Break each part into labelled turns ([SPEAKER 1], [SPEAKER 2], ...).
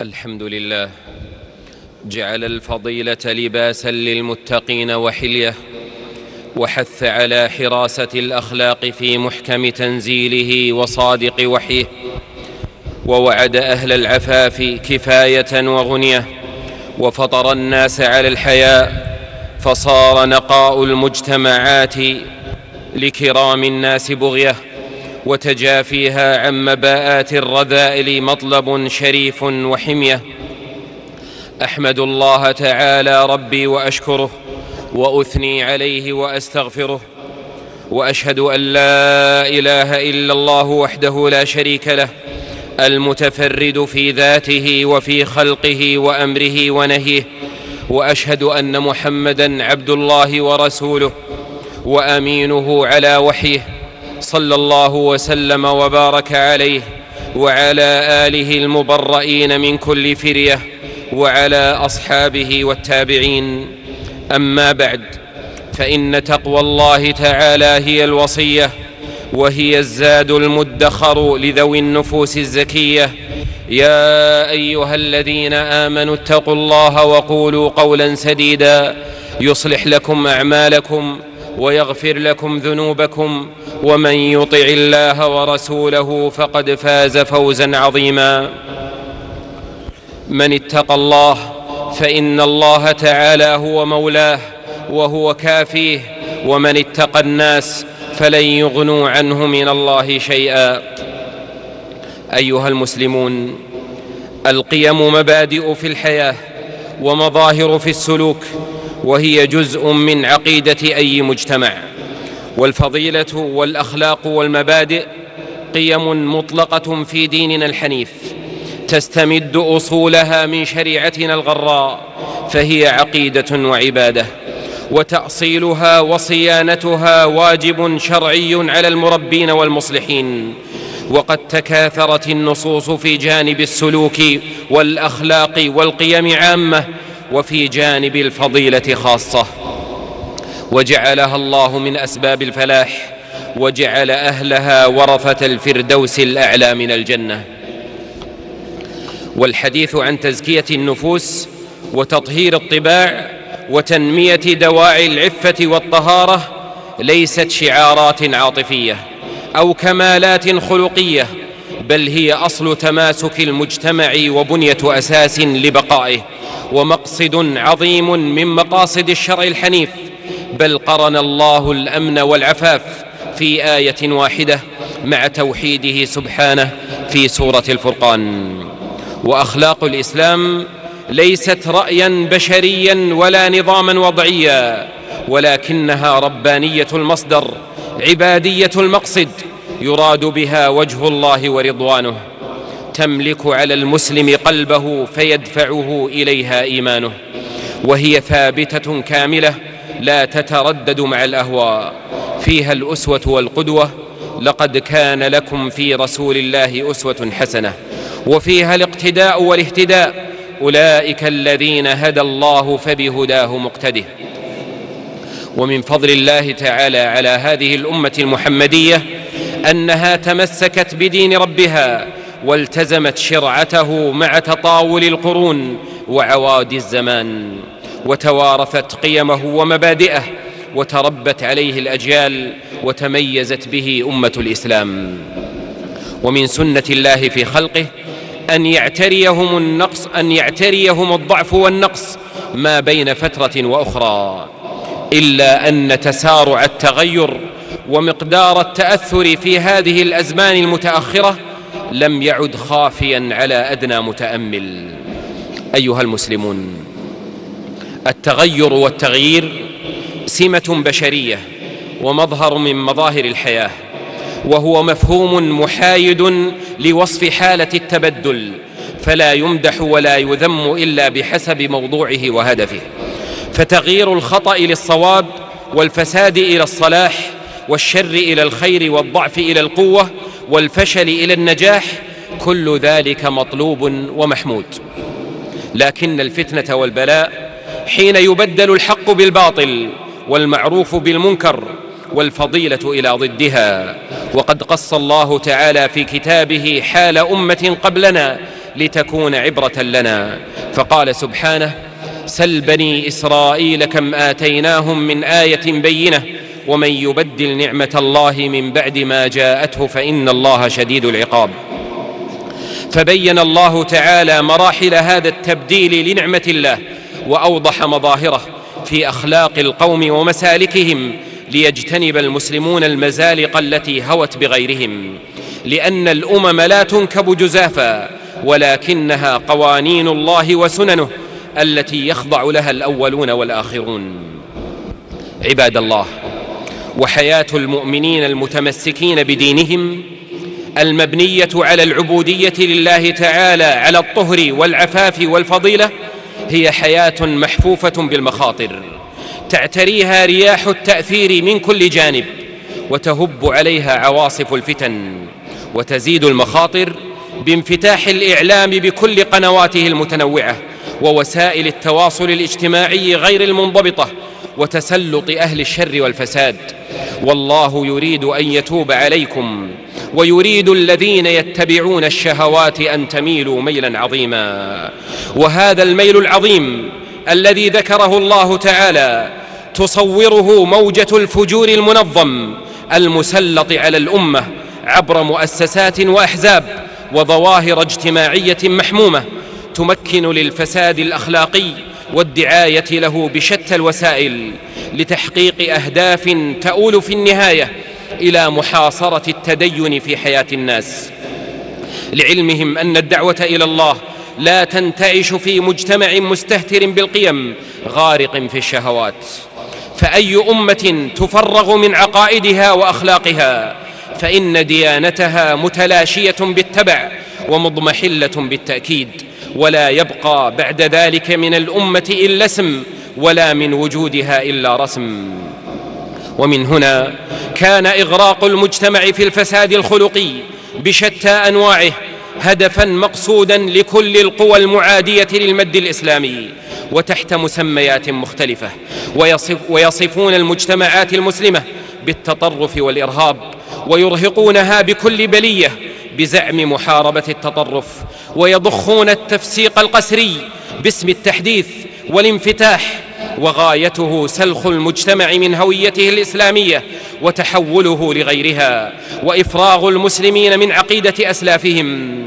[SPEAKER 1] الحمد لله. جعل الفضيلة لباسا للمتقين وحليه وحث على حراسة الأخلاق في محكم تنزيله وصادق وحيه ووعد أهل العفاف كفاية وغنية وفطر الناس على الحياء فصار نقاء المجتمعات لكرام الناس بغية. وتجافيها عن مباءات الرذائل مطلب شريف وحمية. أحمد الله تعالى ربي وأشكره وأثني عليه وأستغفره وأشهد أن لا إله إلا الله وحده لا شريك له المتفرد في ذاته وفي خلقه وأمره ونهيه وأشهد أن محمدا عبد الله ورسوله وأمينه على وحيه صلى الله وسلم وبارك عليه وعلى آله المبرئين من كل فرية وعلى أصحابه والتابعين. أما بعد فإن تقوى الله تعالى هي الوصية وهي الزاد المدخر لذوي النفوس الزكية. يا أيها الذين آمنوا اتقوا الله وقولوا قولا سديدا يصلح لكم أعمالكم ويغفر لكم ذنوبكم ومن يطع الله ورسوله فقد فاز فوزا عظيما. من اتقى الله فإن الله تعالى هو مولاه وهو كافيه ومن اتقى الناس فلن يغنوا عنه من الله شيئا. أيها المسلمون القيم مبادئ في الحياة ومظاهر في السلوك وهي جزء من عقيدة أي مجتمع. والفضيلة والأخلاق والمبادئ قيم مطلقة في ديننا الحنيف تستمد أصولها من شريعتنا الغراء فهي عقيدة وعبادة. وتأصيلها وصيانتها واجب شرعي على المربين والمصلحين. وقد تكاثرت النصوص في جانب السلوك والأخلاق والقيم عامة وفي جانب الفضيلة خاصة. وجعلها الله من أسباب الفلاح وجعل أهلها ورثة الفردوس الأعلى من الجنة. والحديث عن تزكية النفوس وتطهير الطباع وتنمية دواعي العفة والطهارة ليست شعارات عاطفية أو كمالات خلقية بل هي أصل تماسك المجتمع وبنية أساس لبقائه. ومقصد عظيم من مقاصد الشرع الحنيف بل قرن الله الأمن والعفاف في آية واحدة مع توحيده سبحانه في سورة الفرقان. وأخلاق الإسلام ليست رايا بشريا ولا نظاما وضعيا ولكنها ربانية المصدر عبادية المقصد يراد بها وجه الله ورضوانه. تملك على المسلم قلبه فيدفعه إليها إيمانه. وهي ثابتة كاملة لا تتردد مع الأهواء. فيها الأسوة والقدوة لقد كان لكم في رسول الله أسوة حسنة. وفيها الاقتداء والاهتداء أولئك الذين هدى الله فبهداه مقتده. ومن فضل الله تعالى على هذه الأمة المحمدية أنها تمسكت بدين ربها والتزمت شرعته مع تطاول القرون وعواد الزمان وتوارثت قيمه ومبادئه وتربت عليه الأجيال وتميزت به أمة الإسلام. ومن سنة الله في خلقه أن يعتريهم النقص أن يعتريهم الضعف والنقص ما بين فترة وأخرى إلا أن تسارع التغير ومقدار التأثر في هذه الأزمان المتأخرة لم يعد خافيا على أدنى متأمل. أيها المسلمون التغير والتغيير سمة بشرية ومظهر من مظاهر الحياة وهو مفهوم محايد لوصف حالة التبدل فلا يمدح ولا يذم إلا بحسب موضوعه وهدفه. فتغيير الخطأ للصواب والفساد إلى الصلاح والشر إلى الخير والضعف إلى القوة والفشل إلى النجاح كل ذلك مطلوب ومحمود. لكن الفتنة والبلاء حين يبدل الحق بالباطل والمعروف بالمنكر والفضيلة إلى ضدها. وقد قص الله تعالى في كتابه حال أمة قبلنا لتكون عبرة لنا. فقال سبحانه سل بني إسرائيل كم آتيناهم من آية بينة ومن يبدل نعمة الله من بعد ما جاءته فإن الله شديد العقاب. فبين الله تعالى مراحل هذا التبديل لنعمة الله وأوضح مظاهره في أخلاق القوم ومسالكهم ليجتنب المسلمون المزالق التي هوت بغيرهم لأن الأمم لا تنكب جزافا ولكنها قوانين الله وسننه التي يخضع لها الأولون والآخرون. عباد الله وحياة المؤمنين المتمسكين بدينهم المبنية على العبودية لله تعالى على الطهر والعفاف والفضيلة هي حياة محفوفة بالمخاطر. تعتريها رياح التأثير من كل جانب وتهب عليها عواصف الفتن وتزيد المخاطر بانفتاح الإعلام بكل قنواته المتنوعة ووسائل التواصل الاجتماعي غير المنضبطة وتسلط أهل الشر والفساد. والله يريد أن يتوب عليكم ويريد الذين يتبعون الشهوات أن تميلوا ميلا عظيما. وهذا الميل العظيم الذي ذكره الله تعالى تصوره موجة الفجور المنظم المسلط على الأمة عبر مؤسسات وأحزاب وظواهر اجتماعية محمومة تمكن للفساد الأخلاقي والدعاية له بشتى الوسائل لتحقيق أهداف تؤول في النهاية إلى محاصرة التدين في حياة الناس. لعلمهم أن الدعوة إلى الله لا تنتعش في مجتمع مستهتر بالقيم غارق في الشهوات. فأي أمة تفرغ من عقائدها وأخلاقها فإن ديانتها متلاشية بالتبع ومضمحلة بالتأكيد. ولا يبقى بعد ذلك من الأمة إلا اسم ولا من وجودها إلا رسم. ومن هنا كان إغراق المجتمع في الفساد الخلقي بشتى أنواعه هدفا مقصودا لكل القوى المعادية للمد الإسلامي وتحت مسميات مختلفة ويصف ويصفون المجتمعات المسلمة بالتطرف والإرهاب ويرهقونها بكل بلية بزعم محاربة التطرف ويضخون التفسيق القسري باسم التحديث والانفتاح وغايته سلخ المجتمع من هويته الإسلامية وتحوله لغيرها وإفراغ المسلمين من عقيدة أسلافهم.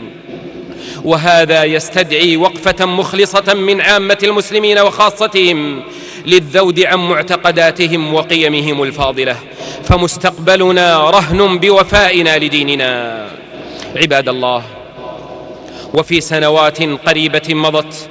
[SPEAKER 1] وهذا يستدعي وقفة مخلصة من عامة المسلمين وخاصتهم للذود عن معتقداتهم وقيمهم الفاضلة فمستقبلنا رهن بوفائنا لديننا. عباد الله وفي سنوات قريبة مضت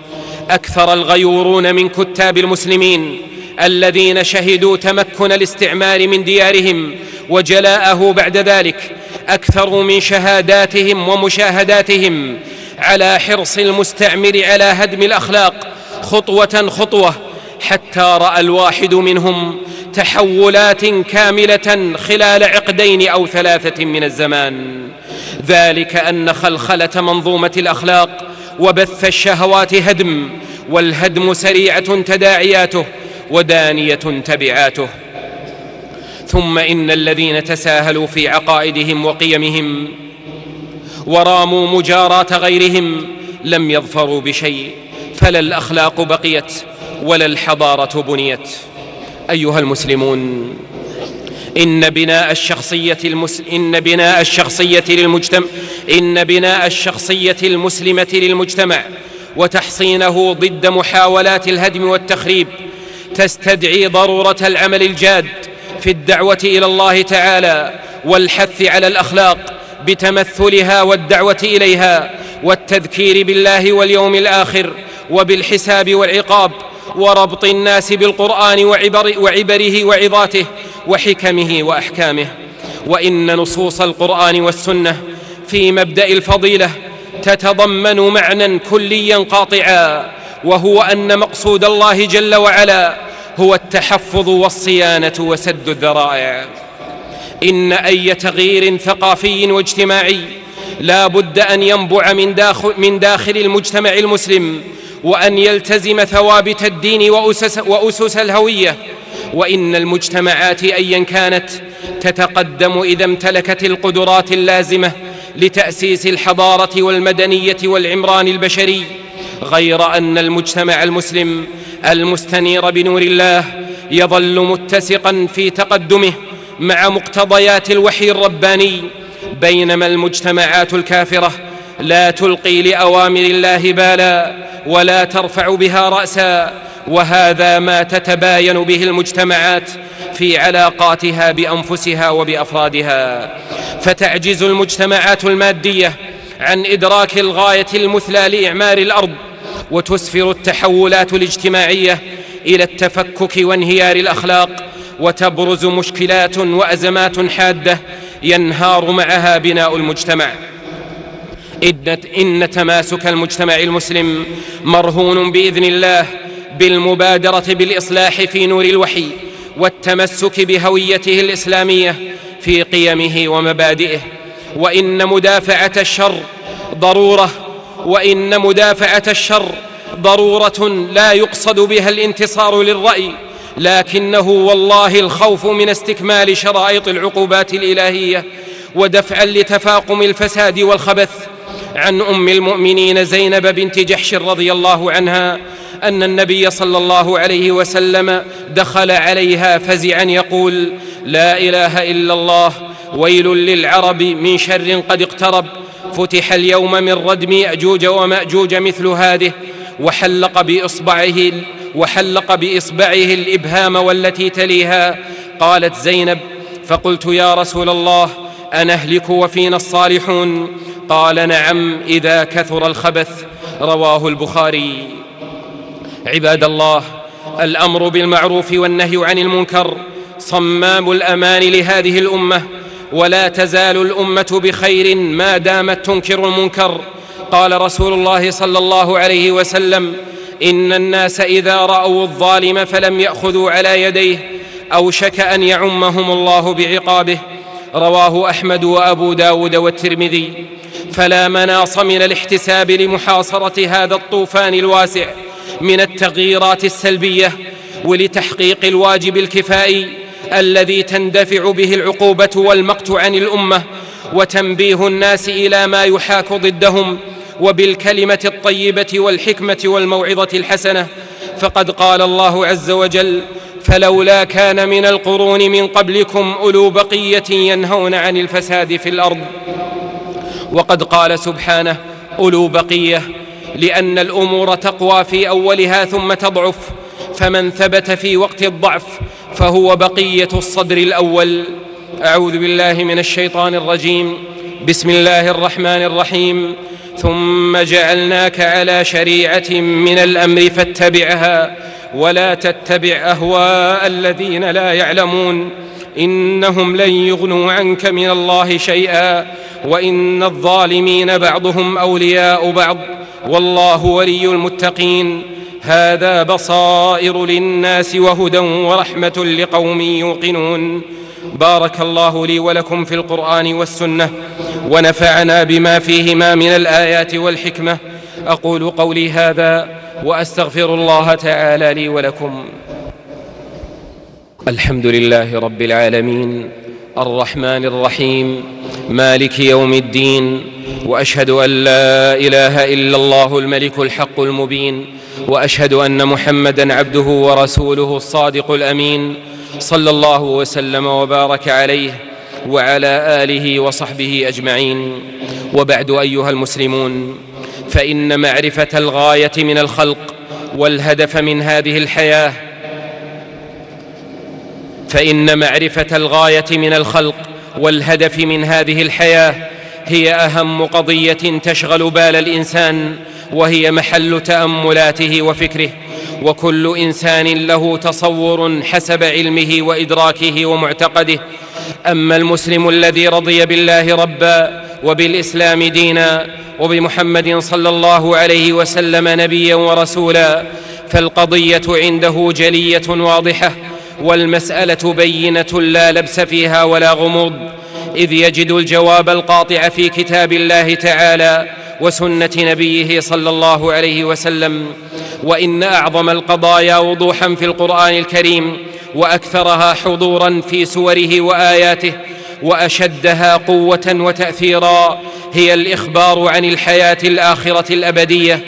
[SPEAKER 1] أكثر الغيورون من كتاب المسلمين الذين شهدوا تمكن الاستعمار من ديارهم وجلاءه بعد ذلك أكثر من شهاداتهم ومشاهداتهم على حرص المستعمر على هدم الأخلاق خطوة خطوة حتى رأى الواحد منهم تحولات كاملة خلال عقدين أو ثلاثة من الزمان. ذلك أن خلخلة منظومة الأخلاق وبث الشهوات هدم والهدم سريعة تداعياته ودانية تبعاته. ثم إن الذين تساهلوا في عقائدهم وقيمهم وراموا مجاراة غيرهم لم يظفروا بشيء فلا الأخلاق بقيت ولا الحضارة بنيت. أيها المسلمون إن بناء الشخصية المس... إن بناء الشخصية للمجتمع إن بناء الشخصية المسلمة للمجتمع وتحصينه ضد محاولات الهدم والتخريب تستدعي ضرورة العمل الجاد في الدعوة إلى الله تعالى والحث على الأخلاق بتمثلها والدعوة إليها والتذكير بالله واليوم الآخر وبالحساب والعقاب وربط الناس بالقرآن وعبر وعبره وعظاته وحكمه وأحكامه. وإن نصوص القرآن والسنة في مبدأ الفضيلة تتضمن معنى كليا قاطعا وهو أن مقصود الله جل وعلا هو التحفظ والصيانة وسد الذرائع. إن أي تغيير ثقافي واجتماعي لا بد أن ينبع من داخل, من داخل المجتمع المسلم وأن يلتزم ثوابت الدين وأسس, وأسس الهوية. وإن المجتمعات أيا كانت تتقدم إذا امتلكت القدرات اللازمة لتأسيس الحضارة والمدنية والعمران البشري. غير أن المجتمع المسلم المستنير بنور الله يظل متسقا في تقدمه مع مقتضيات الوحي الرباني. بينما المجتمعات الكافرة لا تلقي لأوامر الله بالا ولا ترفع بها رأسا وهذا ما تتباين به المجتمعات في علاقاتها بأنفسها وبأفرادها. فتعجز المجتمعات المادية عن إدراك الغاية المثلى لإعمار الأرض وتسفر التحولات الاجتماعية إلى التفكك وانهيار الأخلاق وتبرز مشكلات وأزمات حادة ينهار معها بناء المجتمع. إن, تماسك المجتمع المسلم مرهون بإذن الله بالمبادرة بالإصلاح في نور الوحي والتمسك بهويته الإسلامية في قيمه ومبادئه. وإن مدافعة الشر ضرورة وإن مدافعة الشر ضرورة لا يقصد بها الانتصار للرأي لكنه والله الخوف من استكمال شرائط العقوبات الإلهية ودفعا لتفاقم الفساد والخبث عن أم المؤمنين زينب بنت جحش رضي الله عنها أن النبي صلى الله عليه وسلم دخل عليها فزعا يقول لا إله إلا الله ويل للعرب من شر قد اقترب فتح اليوم من ردم يأجوج ومأجوج مثل هذه وحلق بإصبعه وحلق بإصبعه الإبهام والتي تليها. قالت زينب فقلت يا رسول الله أنهلك وفينا الصالحون؟ قال نعم إذا كثر الخبث. رواه البخاري. عباد الله الأمر بالمعروف والنهي عن المنكر صمام الأمان لهذه الأمة ولا تزال الأمة بخير ما دامت تنكر المنكر. قال رسول الله صلى الله عليه وسلم إن الناس إذا رأوا الظالم فلم يأخذوا على يديه اوشك أن يعمهم الله بعقابه. رواه أحمد وأبو داود والترمذي. فلا مناص من الاحتساب لمحاصرة هذا الطوفان الواسع من التغييرات السلبية ولتحقيق الواجب الكفائي الذي تندفع به العقوبة والمقت عن الأمة وتنبيه الناس إلى ما يحاك ضدهم وبالكلمة الطيبة والحكمة والموعظة الحسنة. فقد قال الله عز وجل فلولا كان من القرون من قبلكم أولو بقية ينهون عن الفساد في الأرض وقد قال سبحانه أولو بقية لأن الأمور تقوى في أولها ثم تضعف فمن ثبت في وقت الضعف فهو بقية الصدر الأول. أعوذ بالله من الشيطان الرجيم بسم الله الرحمن الرحيم ثم جعلناك على شريعة من الأمر فاتبعها ولا تتبع أهواء الذين لا يعلمون. إنهم لن يغنوا عنك من الله شيئا وإن الظالمين بعضهم أولياء بعض والله ولي المتقين هذا بصائر للناس وهدى ورحمة لقوم يوقنون بارك الله لي ولكم في القرآن والسنة ونفعنا بما فيهما من الآيات والحكمة أقول قولي هذا وأستغفر الله تعالى لي ولكم الحمد لله رب العالمين الرحمن الرحيم مالك يوم الدين وأشهد أن لا إله إلا الله الملك الحق المبين وأشهد أن محمدا عبده ورسوله الصادق الأمين صلى الله وسلم وبارك عليه وعلى آله وصحبه أجمعين. وبعد أيها المسلمون فإن معرفة الغاية من الخلق والهدف من هذه الحياة فإن معرفة الغاية من الخلق والهدف من هذه الحياة هي أهم قضية تشغل بال الإنسان وهي محل تأملاته وفكره. وكل إنسان له تصور حسب علمه وإدراكه ومعتقده. أما المسلم الذي رضي بالله ربا وبالإسلام دينا وبمحمد صلى الله عليه وسلم نبيا ورسولا فالقضية عنده جلية واضحة. والمسألة بينة لا لبس فيها ولا غموض إذ يجد الجواب القاطع في كتاب الله تعالى وسنة نبيه صلى الله عليه وسلم وإن أعظم القضايا وضوحا في القرآن الكريم وأكثرها حضورا في سوره وآياته وأشدها قوة وتأثيرا هي الإخبار عن الحياة الآخرة الأبدية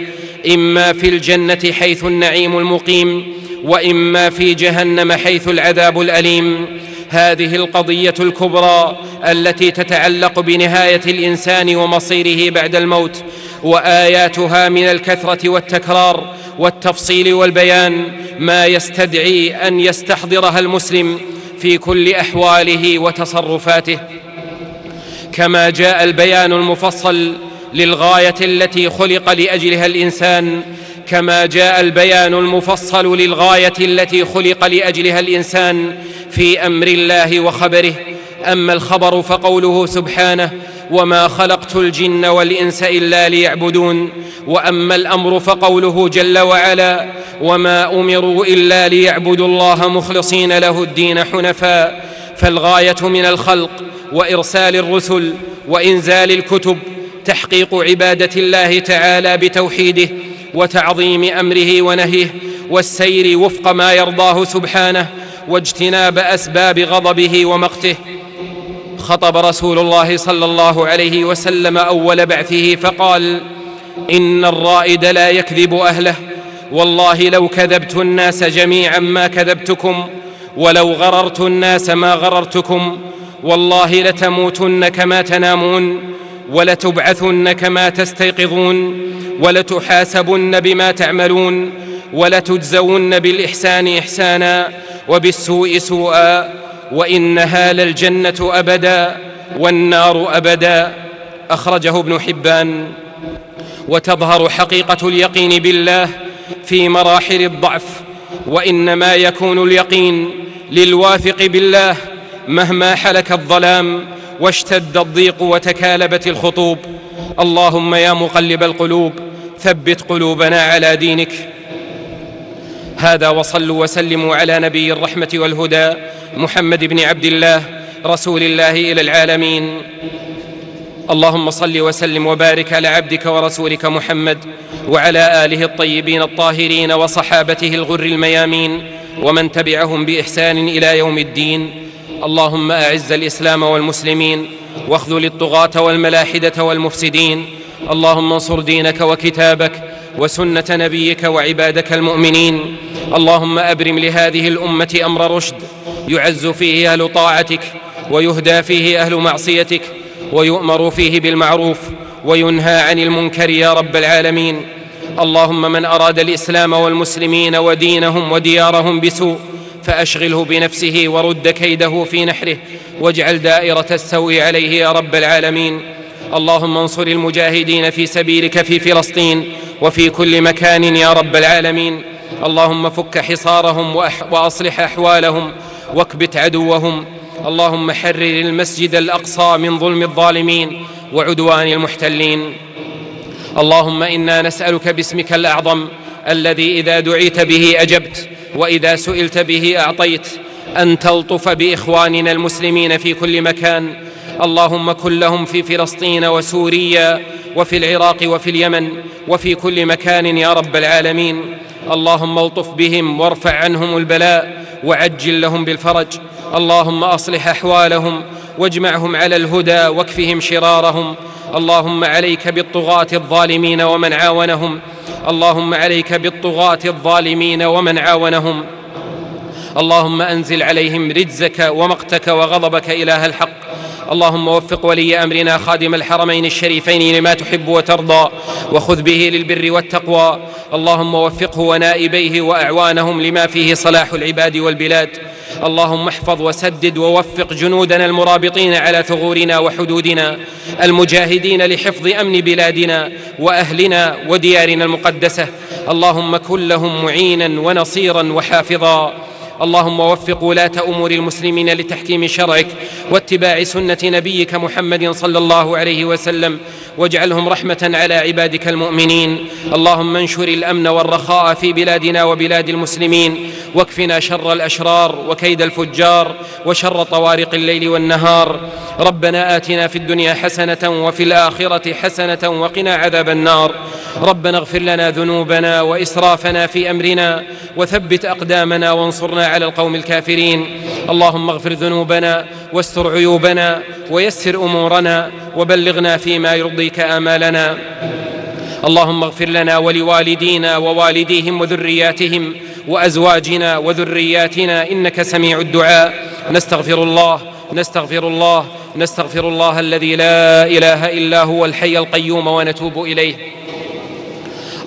[SPEAKER 1] إما في الجنة حيث النعيم المقيم وإما في جهنم حيث العذاب الأليم. هذه القضية الكبرى التي تتعلق بنهاية الإنسان ومصيره بعد الموت وآياتها من الكثرة والتكرار والتفصيل والبيان ما يستدعي أن يستحضرها المسلم في كل أحواله وتصرفاته. كما جاء البيان المفصل للغاية التي خلق لأجلها الإنسان كما جاء البيان المفصل للغاية التي خلق لأجلها الإنسان في أمر الله وخبره. أما الخبر فقوله سبحانه وما خلقت الجن والإنس إلا ليعبدون. وأما الأمر فقوله جل وعلا وما أمروا إلا ليعبدوا الله مخلصين له الدين حنفاء. فالغاية من الخلق وإرسال الرسل وإنزال الكتب تحقيق عبادة الله تعالى بتوحيده وتعظيم أمره ونهيه والسير وفق ما يرضاه سبحانه واجتناب أسباب غضبه ومقته. خطب رسول الله صلى الله عليه وسلم أول بعثه فقال إن الرائد لا يكذب أهله والله لو كذبت الناس جميعا ما كذبتكم ولو غررت الناس ما غررتكم والله لتموتن كما تنامون. ولتبعثن كما تستيقظون ولتحاسبن بما تعملون ولتجزون بالإحسان إحسانا وبالسوء سوءا وانها للجنه أبدا والنار أبدا. أخرجه ابن حبان. وتظهر حقيقة اليقين بالله في مراحل الضعف وإنما يكون اليقين للواثق بالله مهما حلك الظلام واشتد الضيق وتكالبت الخطوب. اللهم يا مقلب القلوب ثبت قلوبنا على دينك. هذا وصلوا وسلموا على نبي الرحمة والهدى محمد بن عبد الله رسول الله إلى العالمين. اللهم صل وسلم وبارك على عبدك ورسولك محمد وعلى آله الطيبين الطاهرين وصحابته الغر الميامين ومن تبعهم بإحسان إلى يوم الدين. اللهم أعز الإسلام والمسلمين واخذل الطغاة والملاحدة والمفسدين اللهم انصر دينك وكتابك وسنة نبيك وعبادك المؤمنين اللهم أبرم لهذه الأمة أمر رشد يعز فيه أهل طاعتك ويهدى فيه أهل معصيتك ويؤمر فيه بالمعروف وينهى عن المنكر يا رب العالمين. اللهم من أراد الإسلام والمسلمين ودينهم وديارهم بسوء فأشغله بنفسه ورد كيده في نحره واجعل دائرة السوء عليه يا رب العالمين. اللهم انصر المجاهدين في سبيلك في فلسطين وفي كل مكان يا رب العالمين. اللهم فك حصارهم وأصلح أحوالهم واكبت عدوهم. اللهم حرر المسجد الأقصى من ظلم الظالمين وعدوان المحتلين. اللهم إنا نسألك باسمك الأعظم الذي إذا دعيت به أجبت. وإذا سئلت به أعطيت أن تلطف بإخواننا المسلمين في كل مكان. اللهم كن لهم في فلسطين وسوريا وفي العراق وفي اليمن وفي كل مكان يا رب العالمين. اللهم الطف بهم وارفع عنهم البلاء وعجل لهم بالفرج. اللهم أصلح أحوالهم واجمعهم على الهدى واكفهم شرارهم. اللهم عليك بالطغاة الظالمين ومن عاونهم. اللهم عليك بالطغاة الظالمين ومن عاونهم. اللهم أنزل عليهم رجزك ومقتك وغضبك إله الحق. اللهم وفق ولي أمرنا خادم الحرمين الشريفين لما تحب وترضى وخذ به للبر والتقوى. اللهم وفقه ونائبيه وأعوانهم لما فيه صلاح العباد والبلاد. اللهم احفظ وسدد ووفق جنودنا المرابطين على ثغورنا وحدودنا المجاهدين لحفظ أمن بلادنا وأهلنا وديارنا المقدسة. اللهم كن لهم معينا ونصيرا وحافظا. اللهم وفق ولاة أمور المسلمين لتحكيم شرعك واتباع سنة نبيك محمد صلى الله عليه وسلم واجعلهم رحمة على عبادك المؤمنين. اللهم انشر الأمن والرخاء في بلادنا وبلاد المسلمين واكفنا شر الأشرار وكيد الفجار وشر طوارق الليل والنهار. ربنا آتنا في الدنيا حسنة وفي الآخرة حسنة وقنا عذاب النار. ربنا اغفر لنا ذنوبنا وإسرافنا في أمرنا وثبت أقدامنا وانصرنا على القوم الكافرين. اللهم اغفر ذنوبنا واستر عيوبنا ويسر أمورنا وبلغنا فيما يرضيك آمالنا. اللهم اغفر لنا ولوالدينا ووالديهم وذرياتهم وأزواجنا وذرياتنا إنك سميع الدعاء. نستغفر الله نستغفر الله نستغفر الله الذي لا إله إلا هو الحي القيوم ونتوب إليه.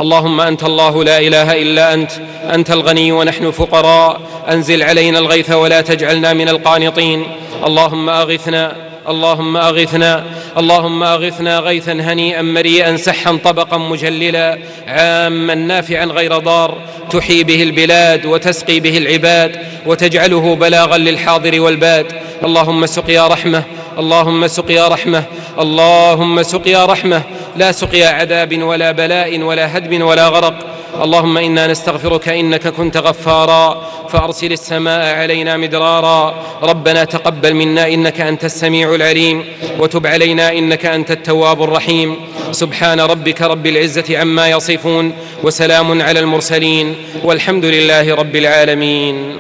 [SPEAKER 1] اللهم أنت الله لا إله إلا أنت أنت الغني ونحن فقراء أنزل علينا الغيث ولا تجعلنا من القانطين. اللهم أغثنا اللهم أغثنا اللهم أغثنا غيثا هنيئا مريئا سحا طبقا مجللا عاما نافعا غير ضار. تحيي به البلاد وتسقي به العباد وتجعله بلاغا للحاضر والباد. اللهم سقيا رحمة اللهم سقيا رحمة اللهم سقيا رحمة. لا سقيا عذاب ولا بلاء ولا هدم ولا غرق. اللهم إنا نستغفرك إنك كنت غفارا. فأرسل السماء علينا مدرارا. ربنا تقبل منا إنك أنت السميع العليم. وتب علينا إنك أنت التواب الرحيم. سبحان ربك رب العزة عما يصفون. وسلام على المرسلين. والحمد لله رب العالمين.